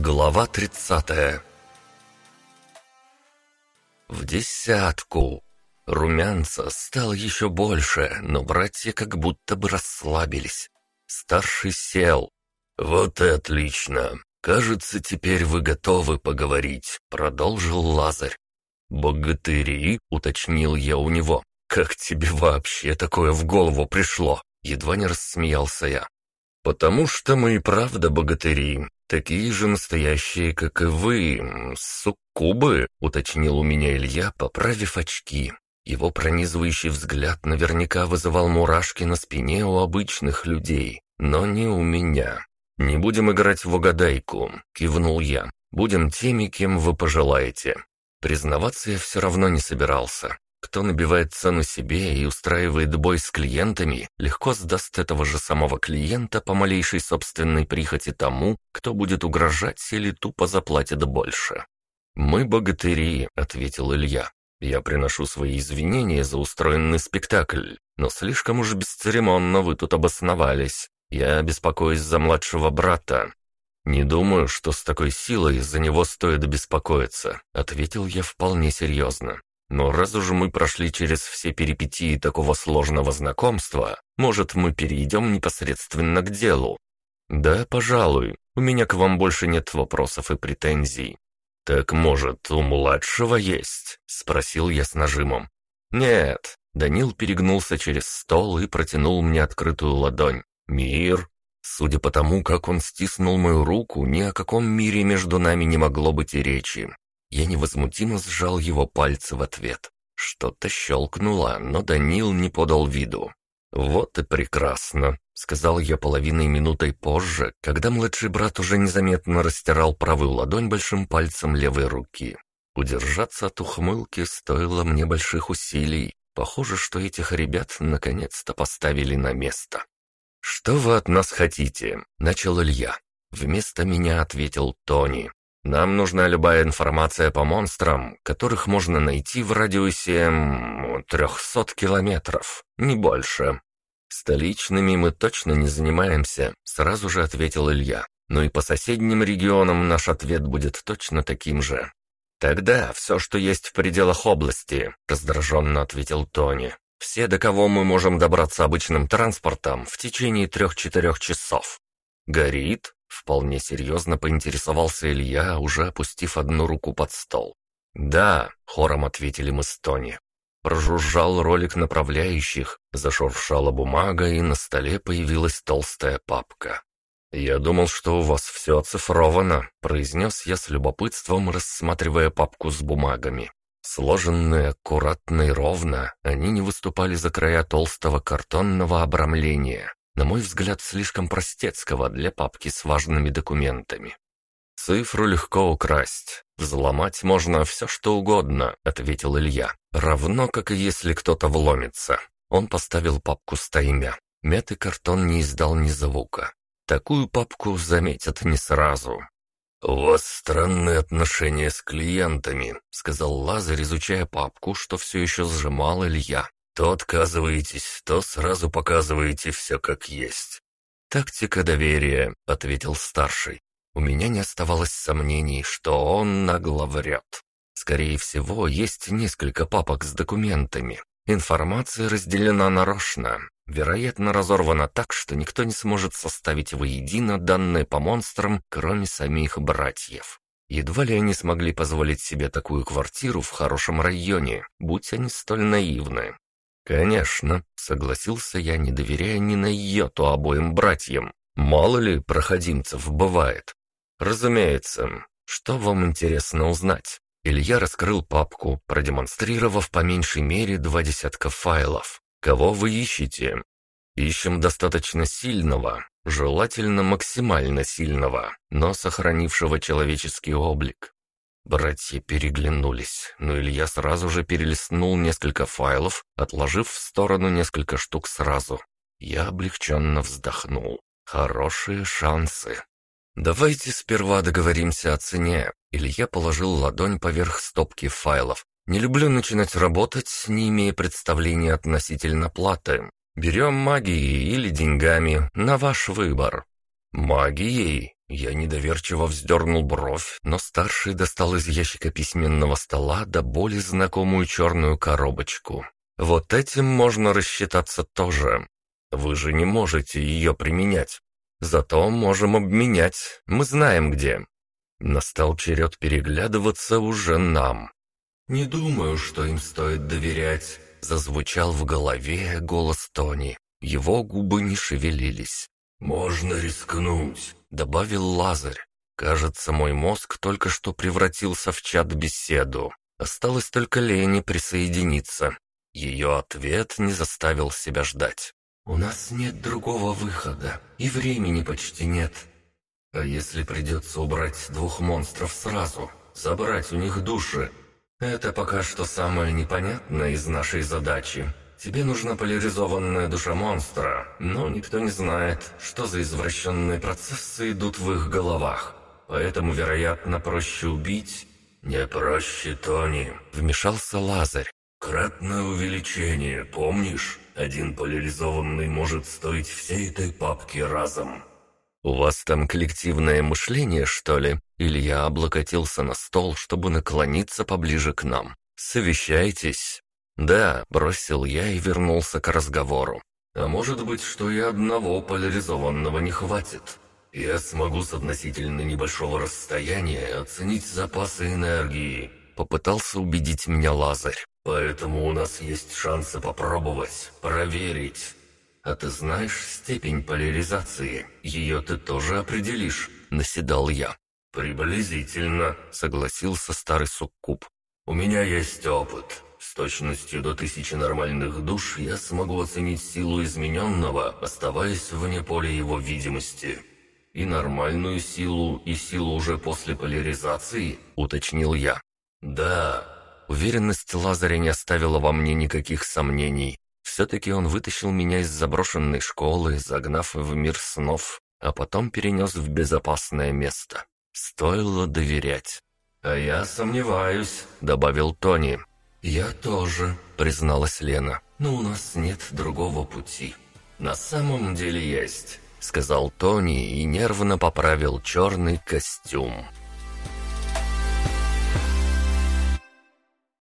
Глава тридцатая В десятку. Румянца стало еще больше, но братья как будто бы расслабились. Старший сел. «Вот и отлично. Кажется, теперь вы готовы поговорить», — продолжил Лазарь. «Богатыри?» — уточнил я у него. «Как тебе вообще такое в голову пришло?» Едва не рассмеялся я. «Потому что мы и правда богатыри, такие же настоящие, как и вы, суккубы», — уточнил у меня Илья, поправив очки. Его пронизывающий взгляд наверняка вызывал мурашки на спине у обычных людей, но не у меня. «Не будем играть в угадайку», — кивнул я. «Будем теми, кем вы пожелаете». Признаваться я все равно не собирался. Кто набивает цену себе и устраивает бой с клиентами, легко сдаст этого же самого клиента по малейшей собственной прихоти тому, кто будет угрожать или тупо заплатит больше. «Мы богатыри», — ответил Илья. «Я приношу свои извинения за устроенный спектакль, но слишком уж бесцеремонно вы тут обосновались. Я беспокоюсь за младшего брата». «Не думаю, что с такой силой за него стоит беспокоиться», — ответил я вполне серьезно. Но раз уж мы прошли через все перипетии такого сложного знакомства, может, мы перейдем непосредственно к делу? Да, пожалуй. У меня к вам больше нет вопросов и претензий. Так, может, у младшего есть? Спросил я с нажимом. Нет. Данил перегнулся через стол и протянул мне открытую ладонь. Мир. Судя по тому, как он стиснул мою руку, ни о каком мире между нами не могло быть и речи. Я невозмутимо сжал его пальцы в ответ. Что-то щелкнуло, но Данил не подал виду. «Вот и прекрасно», — сказал я половиной минутой позже, когда младший брат уже незаметно растирал правую ладонь большим пальцем левой руки. Удержаться от ухмылки стоило мне больших усилий. Похоже, что этих ребят наконец-то поставили на место. «Что вы от нас хотите?» — начал Илья. Вместо меня ответил Тони. Нам нужна любая информация по монстрам, которых можно найти в радиусе... трехсот километров, не больше. Столичными мы точно не занимаемся, сразу же ответил Илья. Но и по соседним регионам наш ответ будет точно таким же. «Тогда все, что есть в пределах области», — раздраженно ответил Тони. «Все, до кого мы можем добраться обычным транспортом в течение трех-четырех часов». «Горит?» Вполне серьезно поинтересовался Илья, уже опустив одну руку под стол. «Да», — хором ответили мы с Тони. Прожужжал ролик направляющих, зашуршала бумага, и на столе появилась толстая папка. «Я думал, что у вас все оцифровано», — произнес я с любопытством, рассматривая папку с бумагами. Сложенные аккуратно и ровно, они не выступали за края толстого картонного обрамления на мой взгляд, слишком простецкого для папки с важными документами. «Цифру легко украсть. Взломать можно все, что угодно», — ответил Илья. «Равно, как и если кто-то вломится». Он поставил папку с таймя. Мятый картон не издал ни звука. Такую папку заметят не сразу. «У вас странные отношения с клиентами», — сказал Лазарь, изучая папку, что все еще сжимал Илья. То отказываетесь, то сразу показываете все как есть. «Тактика доверия», — ответил старший. У меня не оставалось сомнений, что он нагло врет. Скорее всего, есть несколько папок с документами. Информация разделена нарочно, вероятно, разорвана так, что никто не сможет составить воедино данные по монстрам, кроме самих братьев. Едва ли они смогли позволить себе такую квартиру в хорошем районе, будь они столь наивны. «Конечно», — согласился я, не доверяя ни на йоту обоим братьям. «Мало ли проходимцев бывает». «Разумеется. Что вам интересно узнать?» Илья раскрыл папку, продемонстрировав по меньшей мере два десятка файлов. «Кого вы ищете?» «Ищем достаточно сильного, желательно максимально сильного, но сохранившего человеческий облик. Братья переглянулись, но Илья сразу же перелистнул несколько файлов, отложив в сторону несколько штук сразу. Я облегченно вздохнул. Хорошие шансы. «Давайте сперва договоримся о цене». Илья положил ладонь поверх стопки файлов. «Не люблю начинать работать, не имея представления относительно платы. Берем магией или деньгами, на ваш выбор». «Магией?» Я недоверчиво вздернул бровь, но старший достал из ящика письменного стола до боли знакомую черную коробочку. Вот этим можно рассчитаться тоже. Вы же не можете ее применять. Зато можем обменять, мы знаем где. Настал черед переглядываться уже нам. «Не думаю, что им стоит доверять», — зазвучал в голове голос Тони. Его губы не шевелились. «Можно рискнуть», — добавил Лазарь. «Кажется, мой мозг только что превратился в чат-беседу. Осталось только Лене присоединиться. Ее ответ не заставил себя ждать. «У нас нет другого выхода, и времени почти нет. А если придется убрать двух монстров сразу, забрать у них души? Это пока что самое непонятное из нашей задачи. Тебе нужна поляризованная душа монстра, но никто не знает, что за извращенные процессы идут в их головах. Поэтому, вероятно, проще убить...» «Не проще, Тони», — вмешался Лазарь. «Кратное увеличение, помнишь? Один поляризованный может стоить всей этой папки разом». «У вас там коллективное мышление, что ли?» Илья облокотился на стол, чтобы наклониться поближе к нам. «Совещайтесь». «Да», — бросил я и вернулся к разговору. «А может быть, что и одного поляризованного не хватит. Я смогу с относительно небольшого расстояния оценить запасы энергии». Попытался убедить меня Лазарь. «Поэтому у нас есть шансы попробовать, проверить. А ты знаешь степень поляризации? Ее ты тоже определишь?» — наседал я. «Приблизительно», — согласился старый суккуб. «У меня есть опыт. С точностью до тысячи нормальных душ я смогу оценить силу измененного, оставаясь вне поля его видимости. И нормальную силу, и силу уже после поляризации, уточнил я. Да, уверенность Лазаря не оставила во мне никаких сомнений. Все-таки он вытащил меня из заброшенной школы, загнав в мир снов, а потом перенес в безопасное место. Стоило доверять. «А я сомневаюсь», — добавил Тони. «Я тоже», — призналась Лена. «Но у нас нет другого пути». «На самом деле есть», — сказал Тони и нервно поправил черный костюм.